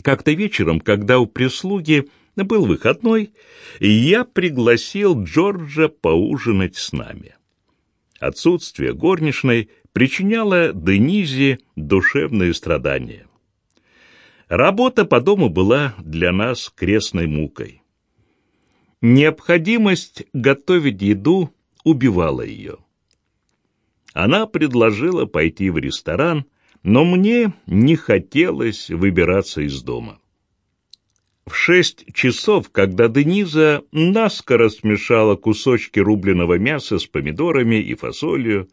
Как-то вечером, когда у прислуги был выходной, я пригласил Джорджа поужинать с нами. Отсутствие горничной причиняло Денизе душевные страдания. Работа по дому была для нас крестной мукой. Необходимость готовить еду убивала ее. Она предложила пойти в ресторан, но мне не хотелось выбираться из дома. В шесть часов, когда Дениза наскоро смешала кусочки рубленого мяса с помидорами и фасолью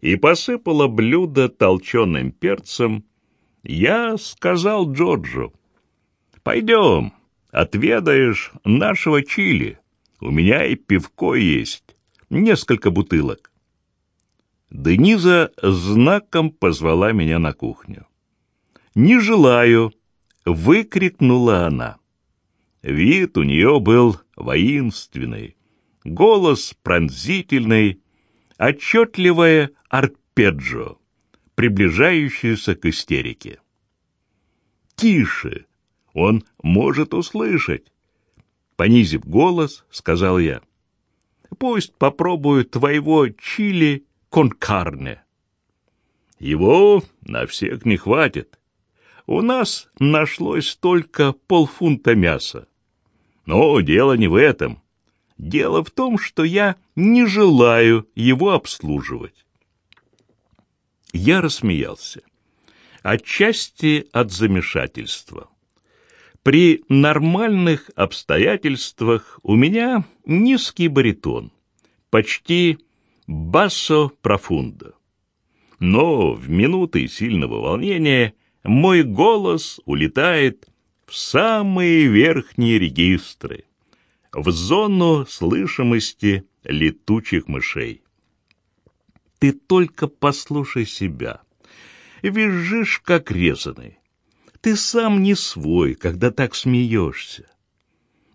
и посыпала блюдо толченым перцем, я сказал Джорджу, «Пойдем, отведаешь нашего чили. У меня и пивко есть, несколько бутылок». Дениза знаком позвала меня на кухню. «Не желаю!» — выкрикнула она. Вид у нее был воинственный, голос пронзительный, отчетливое арпеджио, приближающееся к истерике. «Тише! Он может услышать!» Понизив голос, сказал я. «Пусть попробует твоего чили конкарне. Его на всех не хватит. У нас нашлось только полфунта мяса. Но дело не в этом. Дело в том, что я не желаю его обслуживать. Я рассмеялся. Отчасти от замешательства. При нормальных обстоятельствах у меня низкий баритон, почти бассо профундо. Но в минуты сильного волнения мой голос улетает в самые верхние регистры, в зону слышимости летучих мышей. Ты только послушай себя. Визжишь, как резаный. Ты сам не свой, когда так смеешься.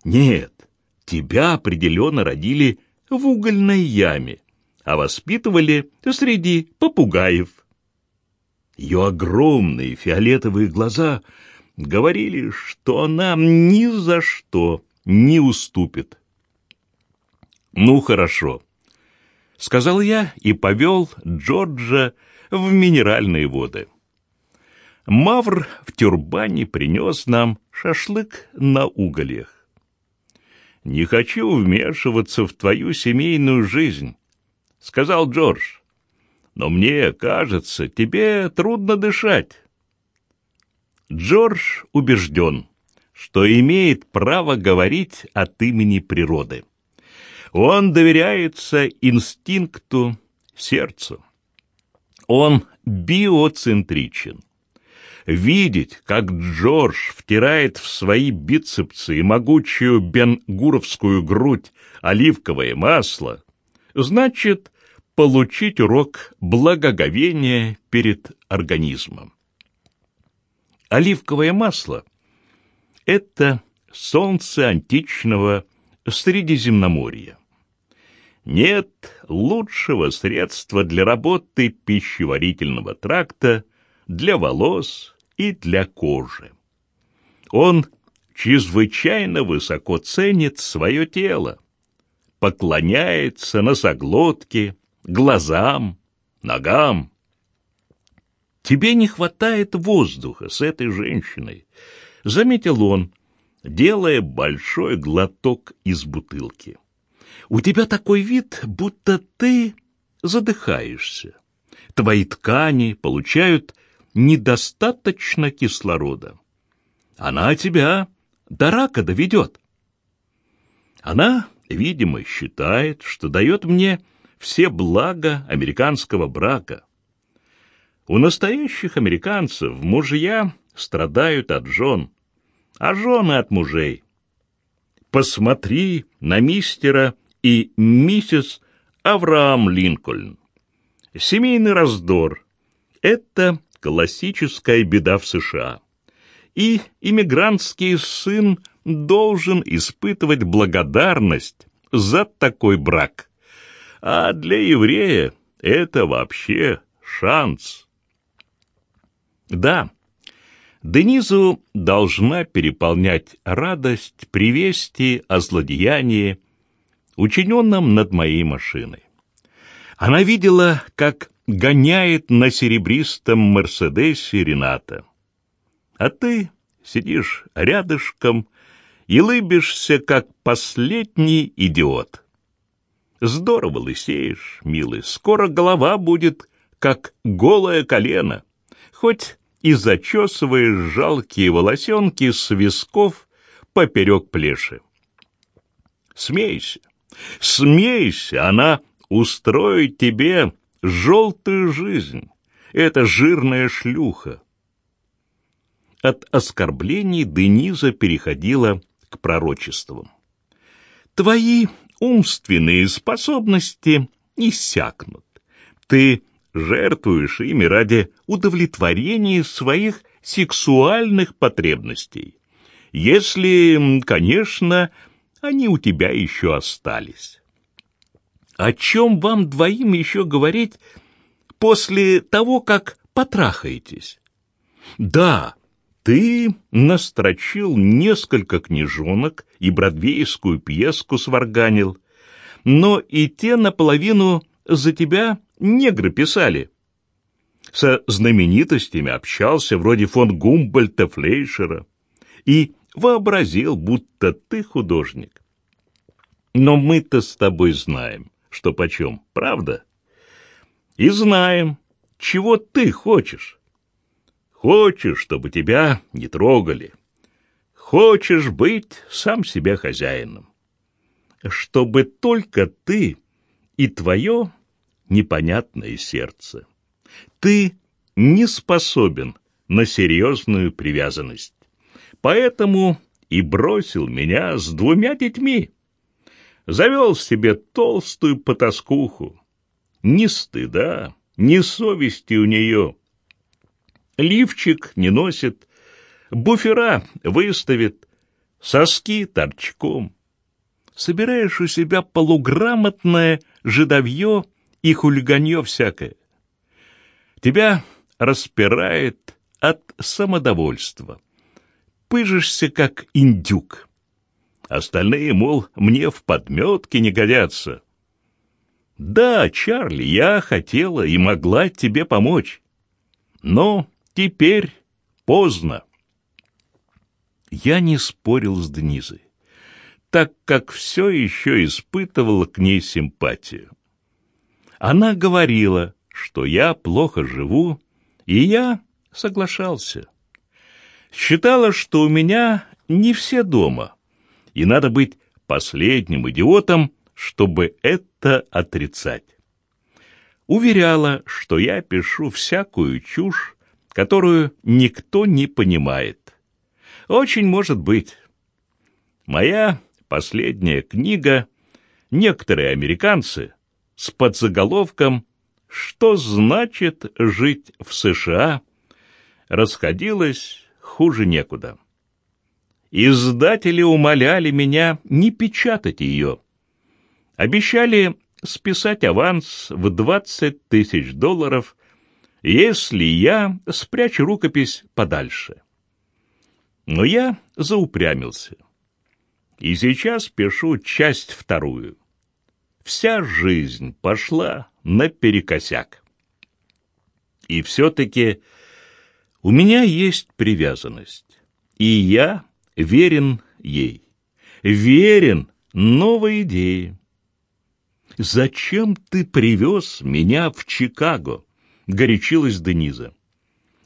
Нет, тебя определенно родили в угольной яме, а воспитывали среди попугаев. Ее огромные фиолетовые глаза говорили, что она ни за что не уступит. «Ну, хорошо», — сказал я и повел Джорджа в минеральные воды. Мавр в тюрбане принес нам шашлык на угольях. «Не хочу вмешиваться в твою семейную жизнь», — сказал Джордж. «Но мне кажется, тебе трудно дышать». Джордж убежден, что имеет право говорить от имени природы. Он доверяется инстинкту, сердцу. Он биоцентричен. Видеть, как Джордж втирает в свои бицепсы и могучую бенгуровскую грудь оливковое масло, значит получить урок благоговения перед организмом. Оливковое масло – это солнце античного Средиземноморья. Нет лучшего средства для работы пищеварительного тракта, для волос и для кожи. Он чрезвычайно высоко ценит свое тело, поклоняется носоглотке, глазам, ногам. Тебе не хватает воздуха с этой женщиной, заметил он, делая большой глоток из бутылки. У тебя такой вид, будто ты задыхаешься. Твои ткани получают недостаточно кислорода. Она тебя до рака доведет. Она, видимо, считает, что дает мне все блага американского брака. У настоящих американцев мужья страдают от жен, а жены от мужей. Посмотри на мистера и миссис Авраам Линкольн. Семейный раздор — это классическая беда в США. И иммигрантский сын должен испытывать благодарность за такой брак а для еврея это вообще шанс. Да, Денизу должна переполнять радость при вести о злодеянии, учиненном над моей машиной. Она видела, как гоняет на серебристом Мерседесе Рената. А ты сидишь рядышком и лыбишься, как последний идиот. Здорово лысеешь, милый, скоро голова будет, как голое колено, хоть и зачесываешь жалкие волосенки с висков поперек плеши. Смейся, смейся, она устроит тебе желтую жизнь. Это жирная шлюха. От оскорблений Дениза переходила к пророчествам. Твои умственные способности иссякнут. Ты жертвуешь ими ради удовлетворения своих сексуальных потребностей. Если, конечно, они у тебя еще остались. О чем вам двоим еще говорить после того, как потрахаетесь? Да, ты настрочил несколько книжонок и бродвейскую пьеску сварганил, но и те наполовину за тебя негры писали. Со знаменитостями общался, вроде фон Гумбольта, Флейшера, и вообразил, будто ты художник. Но мы-то с тобой знаем, что почем, правда? И знаем, чего ты хочешь. Хочешь, чтобы тебя не трогали. Хочешь быть сам себе хозяином. Чтобы только ты и твое непонятное сердце. Ты не способен на серьезную привязанность. Поэтому и бросил меня с двумя детьми. Завел себе толстую потаскуху. Ни стыда, ни совести у нее. Лифчик не носит, буфера выставит, соски торчком. Собираешь у себя полуграмотное жидовье и хулиганье всякое. Тебя распирает от самодовольства. Пыжишься, как индюк. Остальные, мол, мне в подметке не годятся. Да, Чарли, я хотела и могла тебе помочь. Но теперь поздно. Я не спорил с Денизой, так как все еще испытывала к ней симпатию. Она говорила, что я плохо живу, и я соглашался. Считала, что у меня не все дома, и надо быть последним идиотом, чтобы это отрицать уверяла, что я пишу всякую чушь, которую никто не понимает. Очень может быть. Моя последняя книга «Некоторые американцы» с подзаголовком «Что значит жить в США?» расходилась хуже некуда. Издатели умоляли меня не печатать ее. Обещали списать аванс в 20 тысяч долларов, если я спрячу рукопись подальше. Но я заупрямился. И сейчас пишу часть вторую. Вся жизнь пошла наперекосяк. И все-таки у меня есть привязанность, и я верен ей, верен новой идее. «Зачем ты привез меня в Чикаго?» — горячилась Дениза.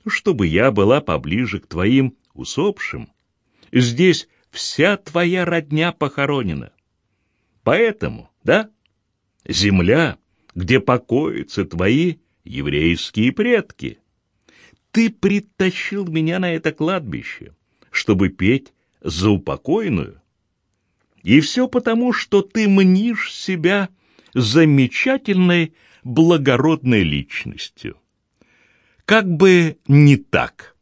«Чтобы я была поближе к твоим усопшим. Здесь вся твоя родня похоронена. Поэтому, да, земля, где покоятся твои еврейские предки. Ты притащил меня на это кладбище, чтобы петь за упокойную. И все потому, что ты мнишь себя замечательной, благородной личностью. Как бы не так.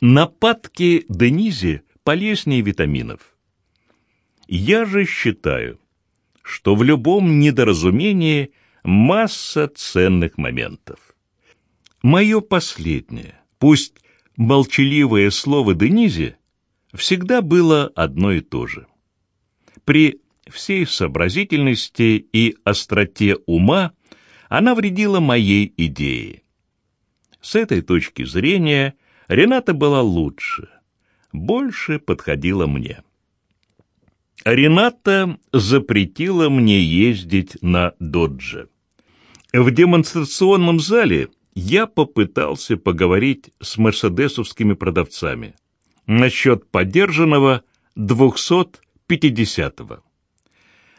Нападки Денизи полезнее витаминов. Я же считаю, что в любом недоразумении масса ценных моментов. Мое последнее, пусть молчаливое слово Денизе всегда было одно и то же. При всей сообразительности и остроте ума она вредила моей идее. С этой точки зрения Рената была лучше, больше подходила мне. Рената запретила мне ездить на «Додже». В демонстрационном зале я попытался поговорить с мерседесовскими продавцами насчет подержанного 250-го.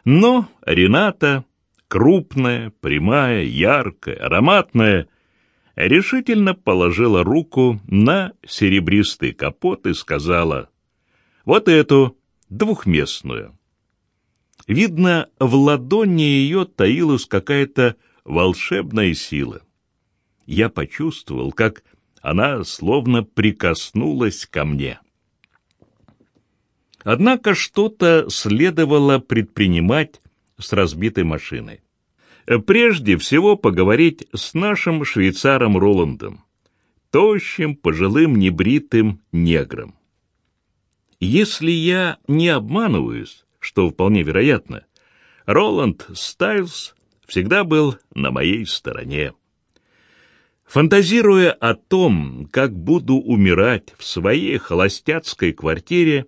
Но Рената, крупная, прямая, яркая, ароматная, решительно положила руку на серебристый капот и сказала «Вот эту, двухместную». Видно, в ладони ее таилась какая-то волшебная сила. Я почувствовал, как она словно прикоснулась ко мне. Однако что-то следовало предпринимать с разбитой машиной. Прежде всего поговорить с нашим швейцаром Роландом, тощим, пожилым, небритым негром. Если я не обманываюсь, что вполне вероятно, Роланд Стайлс всегда был на моей стороне. Фантазируя о том, как буду умирать в своей холостяцкой квартире,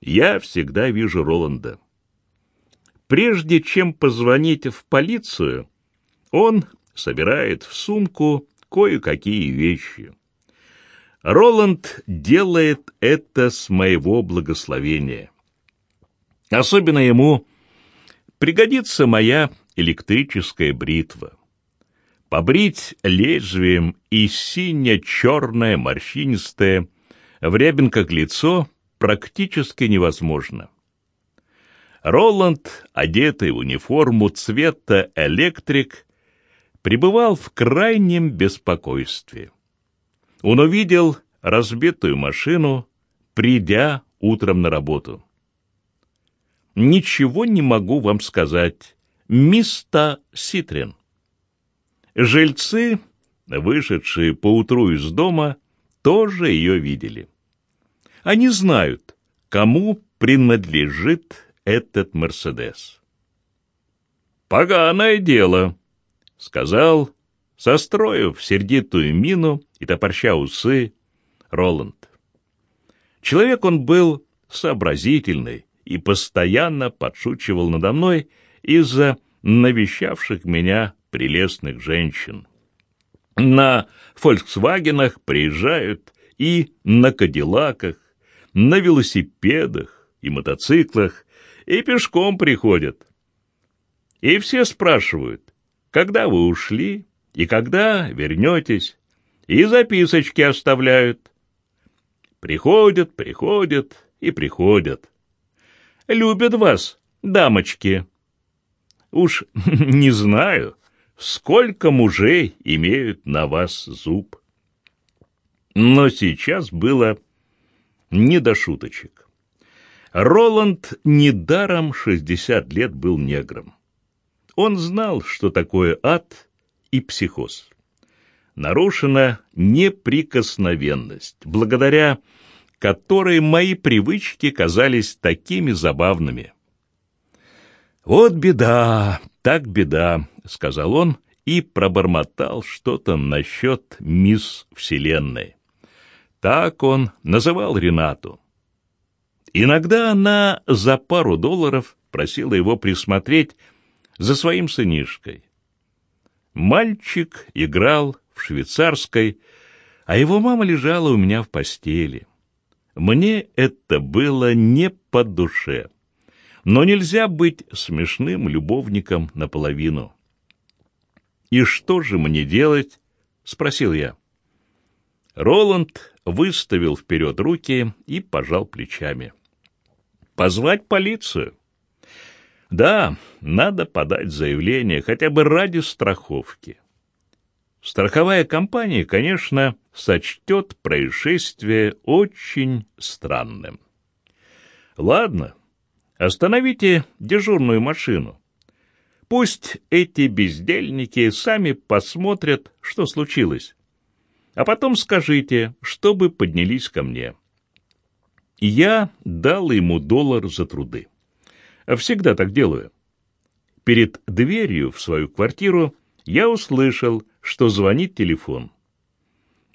я всегда вижу Роланда. Прежде чем позвонить в полицию, он собирает в сумку кое-какие вещи. Роланд делает это с моего благословения. Особенно ему пригодится моя электрическая бритва. Побрить лезвием и сине-черное морщинистое в рябинках лицо практически невозможно. Роланд, одетый в униформу цвета электрик, пребывал в крайнем беспокойстве. Он увидел разбитую машину, придя утром на работу. «Ничего не могу вам сказать, миста Ситрин». Жильцы, вышедшие поутру из дома, тоже ее видели. Они знают, кому принадлежит этот Мерседес. «Поганое дело», — сказал, состроив сердитую мину и топорща усы, Роланд. Человек он был сообразительный и постоянно подшучивал надо мной из-за навещавших меня прелестных женщин. На «Фольксвагенах» приезжают и на «Кадиллаках», на велосипедах и мотоциклах, и пешком приходят. И все спрашивают, когда вы ушли и когда вернетесь, и записочки оставляют. Приходят, приходят и приходят. Любят вас, дамочки. Уж не знаю, сколько мужей имеют на вас зуб. Но сейчас было не до шуточек. Роланд недаром шестьдесят лет был негром. Он знал, что такое ад и психоз. Нарушена неприкосновенность, благодаря которой мои привычки казались такими забавными. «Вот беда, так беда», — сказал он и пробормотал что-то насчет мисс Вселенной. Так он называл Ренату. Иногда она за пару долларов просила его присмотреть за своим сынишкой. Мальчик играл в швейцарской, а его мама лежала у меня в постели. Мне это было не по душе. Но нельзя быть смешным любовником наполовину. «И что же мне делать?» — спросил я. Роланд выставил вперед руки и пожал плечами. Позвать полицию? Да, надо подать заявление хотя бы ради страховки. Страховая компания, конечно, сочтет происшествие очень странным. Ладно, остановите дежурную машину. Пусть эти бездельники сами посмотрят, что случилось. А потом скажите, чтобы поднялись ко мне. Я дал ему доллар за труды. Всегда так делаю. Перед дверью в свою квартиру я услышал, что звонит телефон.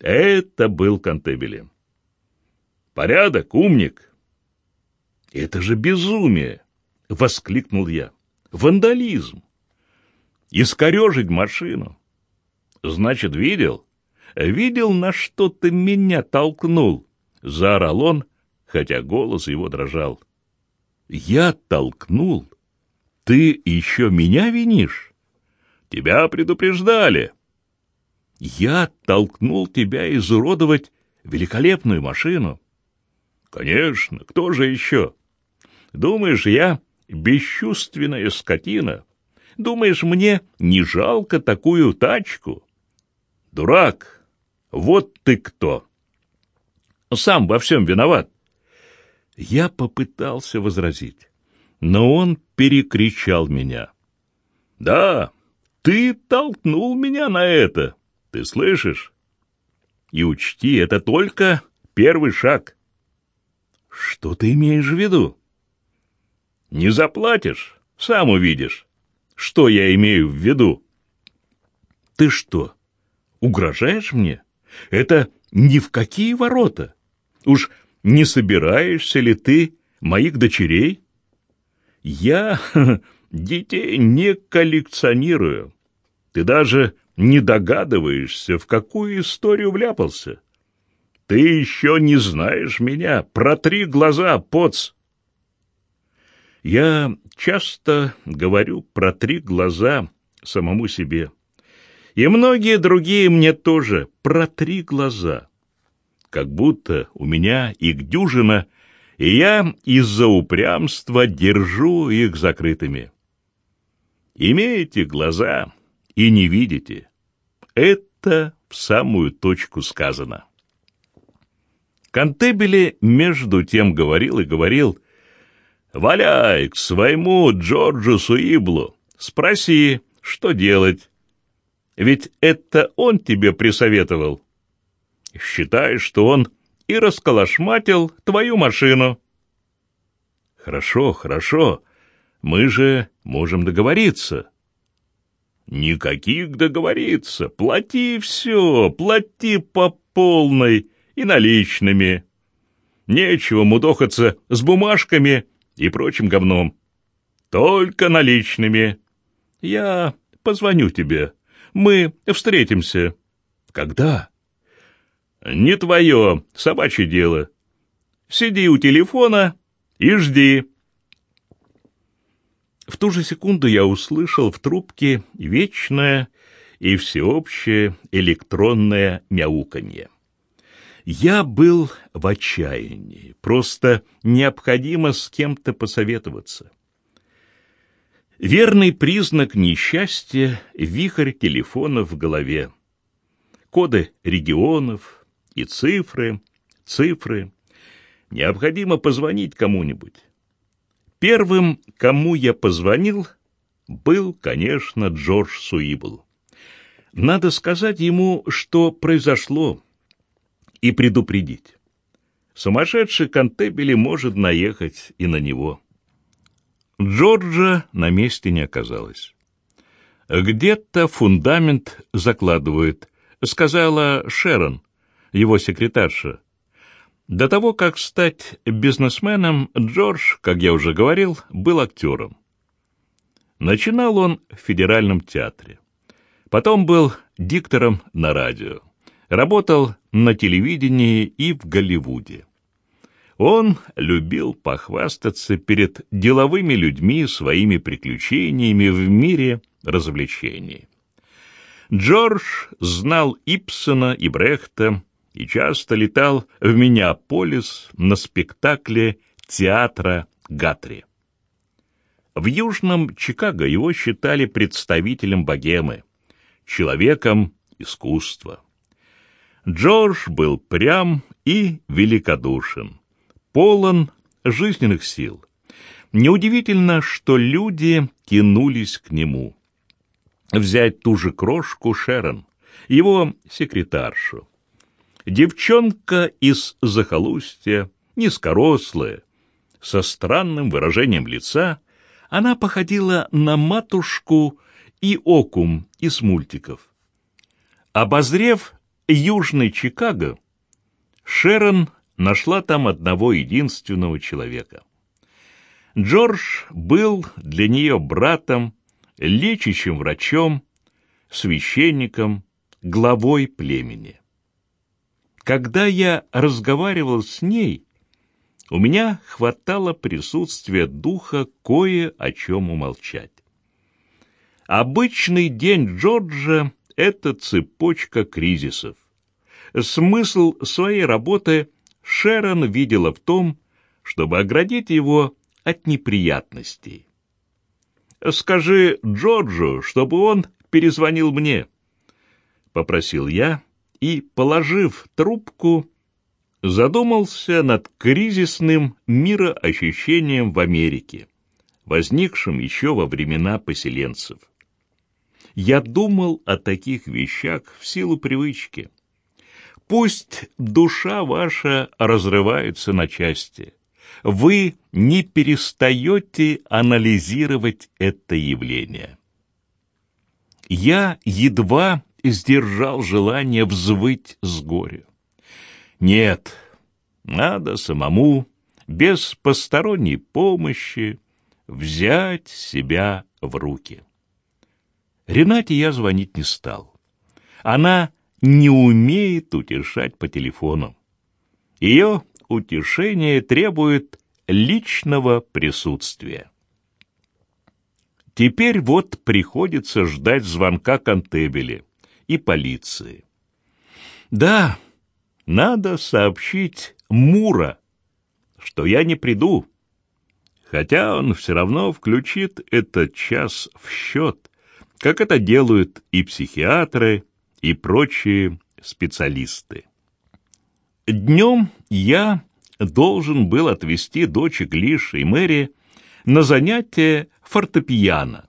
Это был Кантебеле. «Порядок, умник!» «Это же безумие!» — воскликнул я. «Вандализм! Искорежить машину!» «Значит, видел?» «Видел, на что ты меня толкнул!» — заорал он, хотя голос его дрожал. «Я толкнул? Ты еще меня винишь? Тебя предупреждали!» «Я толкнул тебя изуродовать великолепную машину!» «Конечно, кто же еще?» «Думаешь, я бесчувственная скотина?» Думаешь, мне не жалко такую тачку? Дурак! Вот ты кто! Сам во всем виноват. Я попытался возразить, но он перекричал меня. Да, ты толкнул меня на это, ты слышишь? И учти, это только первый шаг. Что ты имеешь в виду? Не заплатишь, сам увидишь. Что я имею в виду? Ты что, угрожаешь мне? Это ни в какие ворота. Уж не собираешься ли ты моих дочерей? Я детей не коллекционирую. Ты даже не догадываешься, в какую историю вляпался. Ты еще не знаешь меня. Протри глаза, поц. Я часто говорю про три глаза самому себе. И многие другие мне тоже про три глаза. Как будто у меня их дюжина, и я из-за упрямства держу их закрытыми. Имеете глаза и не видите. Это в самую точку сказано. Кантебеле между тем говорил и говорил, Валяй к своему Джорджу Суиблу, спроси, что делать. Ведь это он тебе присоветовал. Считай, что он и расколошматил твою машину. Хорошо, хорошо, мы же можем договориться. Никаких договориться, плати все, плати по полной и наличными. Нечего мудохаться с бумажками и прочим говном. Только наличными. Я позвоню тебе. Мы встретимся. Когда? Не твое, собачье дело. Сиди у телефона и жди. В ту же секунду я услышал в трубке вечное и всеобщее электронное мяуканье. Я был в отчаянии, просто необходимо с кем-то посоветоваться. Верный признак несчастья — вихрь телефона в голове. Коды регионов и цифры, цифры. Необходимо позвонить кому-нибудь. Первым, кому я позвонил, был, конечно, Джордж Суибл. Надо сказать ему, что произошло, и предупредить. Сумасшедший Кантебели может наехать и на него. Джорджа на месте не оказалось. «Где-то фундамент закладывают», — сказала Шерон, его секретарша. До того, как стать бизнесменом, Джордж, как я уже говорил, был актером. Начинал он в федеральном театре. Потом был диктором на радио. Работал на телевидении и в Голливуде. Он любил похвастаться перед деловыми людьми своими приключениями в мире развлечений. Джордж знал Ипсона и Брехта и часто летал в Миннеаполис на спектакле театра Гатри. В Южном Чикаго его считали представителем богемы, человеком искусства. Джордж был прям и великодушен, полон жизненных сил. Неудивительно, что люди тянулись к нему. Взять ту же крошку Шерон, его секретаршу. Девчонка из захолустья, низкорослая, со странным выражением лица, она походила на матушку и окум из мультиков. Обозрев Южный Чикаго, Шерон нашла там одного единственного человека. Джордж был для нее братом, лечащим врачом, священником, главой племени. Когда я разговаривал с ней, у меня хватало присутствия духа кое о чем умолчать. Обычный день Джорджа — это цепочка кризисов. Смысл своей работы Шерон видела в том, чтобы оградить его от неприятностей. «Скажи Джорджу, чтобы он перезвонил мне», — попросил я и, положив трубку, задумался над кризисным мироощущением в Америке, возникшим еще во времена поселенцев. Я думал о таких вещах в силу привычки. Пусть душа ваша разрывается на части, вы не перестаете анализировать это явление. Я едва сдержал желание взвыть с горя. Нет, надо самому, без посторонней помощи, взять себя в руки. Ренате я звонить не стал. Она не умеет утешать по телефону. Ее утешение требует личного присутствия. Теперь вот приходится ждать звонка контебели и полиции. Да, надо сообщить Мура, что я не приду, хотя он все равно включит этот час в счет, как это делают и психиатры, и прочие специалисты. Днем я должен был отвезти дочек Лиш и Мэри на занятие фортепиано.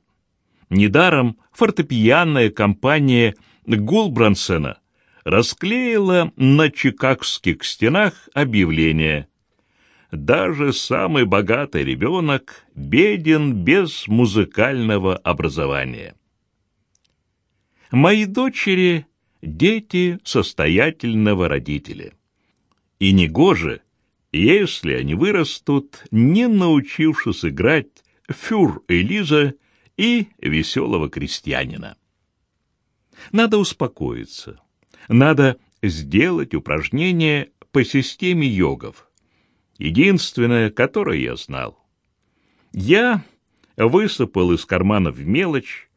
Недаром фортепианная компания Гулбрансена расклеила на чикагских стенах объявление «Даже самый богатый ребенок беден без музыкального образования». Мои дочери — дети состоятельного родителя. И негоже, если они вырастут, не научившись играть фюр Элиза и веселого крестьянина. Надо успокоиться. Надо сделать упражнение по системе йогов. Единственное, которое я знал. Я высыпал из кармана в мелочь,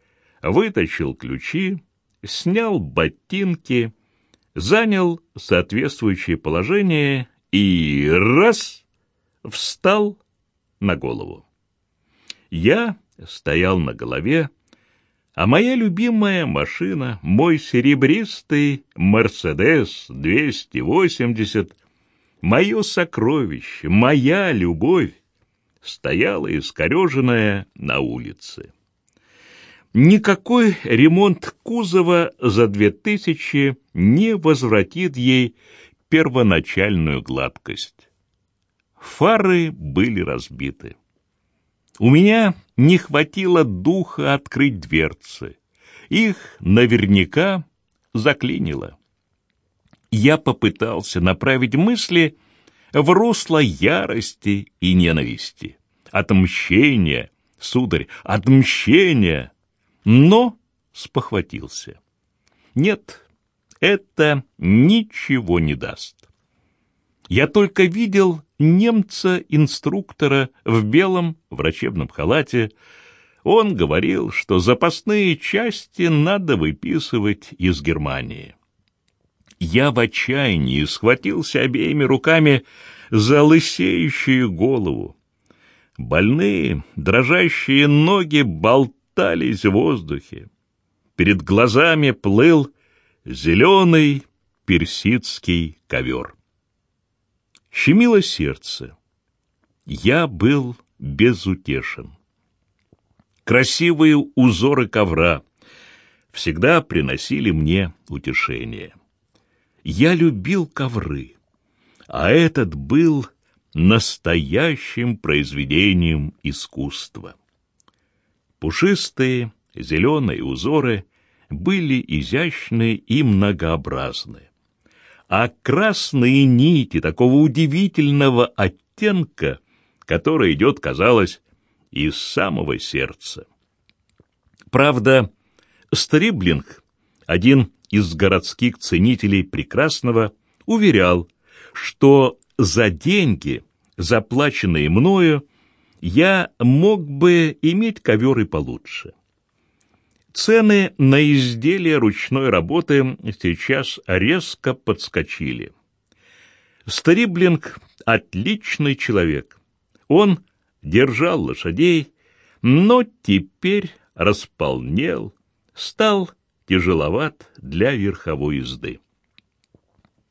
вытащил ключи, снял ботинки, занял соответствующее положение и раз встал на голову. Я стоял на голове, а моя любимая машина, мой серебристый «Мерседес 280», мое сокровище, моя любовь, стояла искореженная на улице. Никакой ремонт кузова за две тысячи не возвратит ей первоначальную гладкость. Фары были разбиты. У меня не хватило духа открыть дверцы. Их наверняка заклинило. Я попытался направить мысли в русло ярости и ненависти. Отмщение, сударь, отмщение. Но спохватился. Нет, это ничего не даст. Я только видел немца-инструктора в белом врачебном халате. Он говорил, что запасные части надо выписывать из Германии. Я в отчаянии схватился обеими руками за лысеющую голову. Больные, дрожащие ноги болтались в воздухе. Перед глазами плыл зеленый персидский ковер щемило сердце. Я был безутешен. Красивые узоры ковра всегда приносили мне утешение. Я любил ковры, а этот был настоящим произведением искусства. Пушистые, зеленые узоры были изящны и многообразны, а красные нити такого удивительного оттенка, который идет, казалось, из самого сердца. Правда, Стриблинг, один из городских ценителей прекрасного, уверял, что за деньги, заплаченные мною, я мог бы иметь ковер и получше. Цены на изделия ручной работы сейчас резко подскочили. Стриблинг — отличный человек. Он держал лошадей, но теперь располнел, стал тяжеловат для верховой езды.